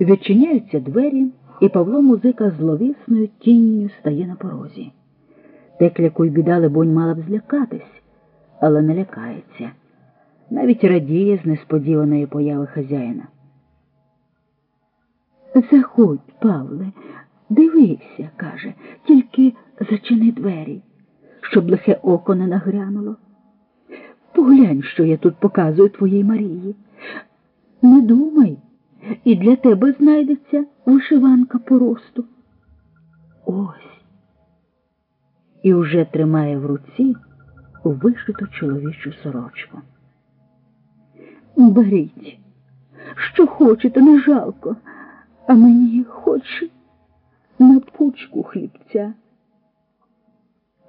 Відчиняються двері, і Павло музика зловісною тінню стає на порозі. Текля Куйбіда, либонь, мала б злякатись, але не лякається. Навіть радіє з несподіваної появи хазяїна. Заходь, Павле, дивися, каже, тільки зачини двері, щоб лихе око не нагрянуло. Поглянь, що я тут показую твоїй Марії. Не думай, і для тебе знайдеться вишиванка по росту. Ось. І вже тримає в руці вишиту чоловічу сорочку. Беріть, що хочете, не жалко, а мені хоч на пучку хлібця.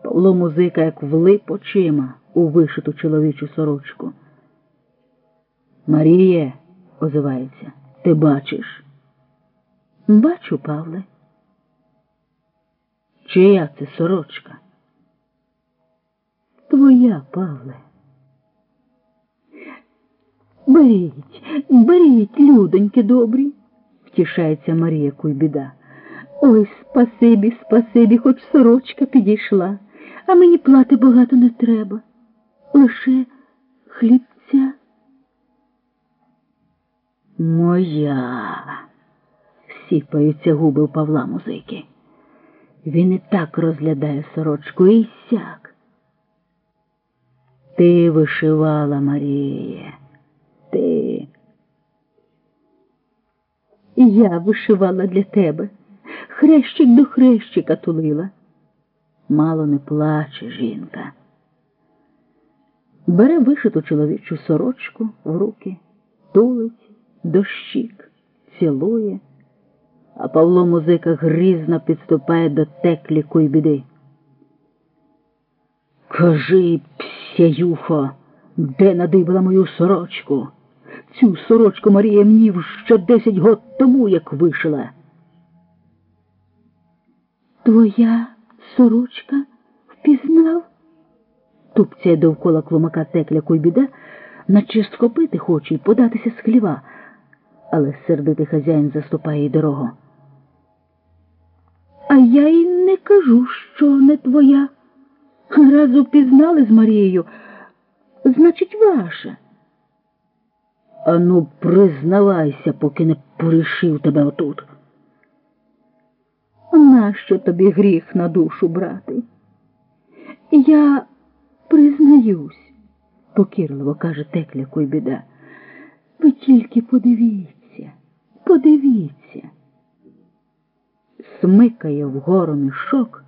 Павло музика, як влип очима у вишиту чоловічу сорочку. Маріє, озивається, ти бачиш? Бачу, Павле. Чия це сорочка? Твоя, Павле. Беріть, беріть, людоньки добрі, втішається Марія Куйбіда. Ой, спасибі, спасибі, хоч сорочка підійшла, а мені плати багато не треба. Лише хлібця. Моя, сіпаються губи у Павла музики. Він і так розглядає сорочку і сяк. Ти вишивала, Маріє, ти. Я вишивала для тебе. Хрещик до хрещика тулила. Мало не плаче жінка. Бере вишиту чоловічу сорочку в руки, тулить до щік, цілує, а Павло музика грізно підступає до теклі куйбіди. Кажи, псяюхо, де надибала мою сорочку? Цю сорочку Марія мені ще десять год тому як вишила. Твоя сорочка впізнав? Тупцяє довкола клумака текля Куйбіда, наче схопити хоче й податися з хліва, але сердитий хазяїн заступає їй дорогу. А я й не кажу, що не твоя. Раз упізнали з Марією, значить, ваша. Ану, признавайся, поки не порішив тебе отут. Нащо тобі гріх на душу брати? Я признаюсь, покірливо каже текля Куйбіда. Ви тільки подивіться, подивіться. Смикає вгору мішок,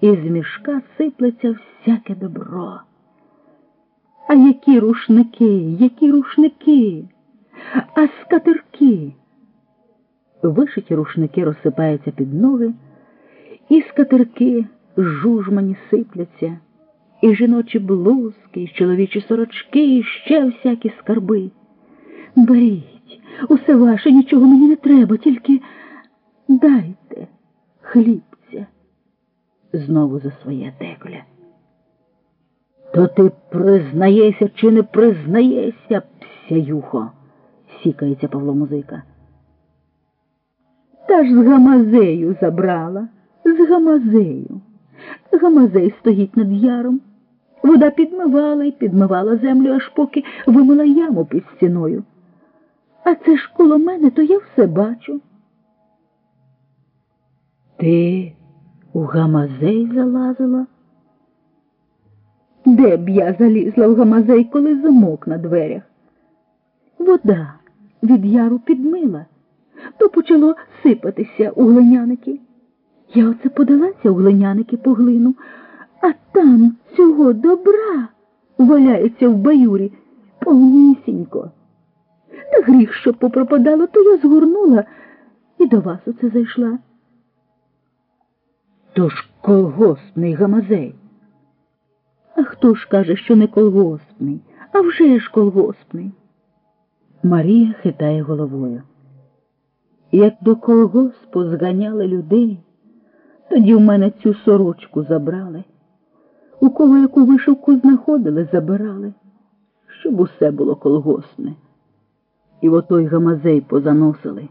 і з мішка сиплеться всяке добро. А які рушники, які рушники, а скатерки. Вишиті рушники розсипаються під ноги, і скатерки жужмані сипляться, і жіночі блузки, і чоловічі сорочки, і ще всякі скарби. Беріть, усе ваше, нічого мені не треба, тільки дайте хлібця. Знову за своє текля. То ти признаєшся чи не признаєшся, псяюхо, сікається Павло музика. Та ж з гамазею забрала, з гамазею. Гамазей стоїть над яром. Вода підмивала і підмивала землю, аж поки вимила яму під стіною. А це ж коло мене, то я все бачу. Ти у гамазей залазила? Де б я залізла в гамазей, коли замок на дверях? Вода від яру підмила, то почало сипатися у глиняники. Я оце подалася у глиняники по глину, а там цього добра валяється в баюрі повнісінько. Та гріх, що попропадало, то я згорнула і до вас оце зайшла. Тож колгоспний гамазей. А хто ж каже, що не колгоспний, а вже ж колгоспний? Марія хитає головою. Як до колгоспу зганяли людей, тоді в мене цю сорочку забрали. У кого яку вишивку знаходили, забирали, щоб усе було колгоспне. І в отой гамазей позаносили.